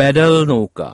Pedal नौका।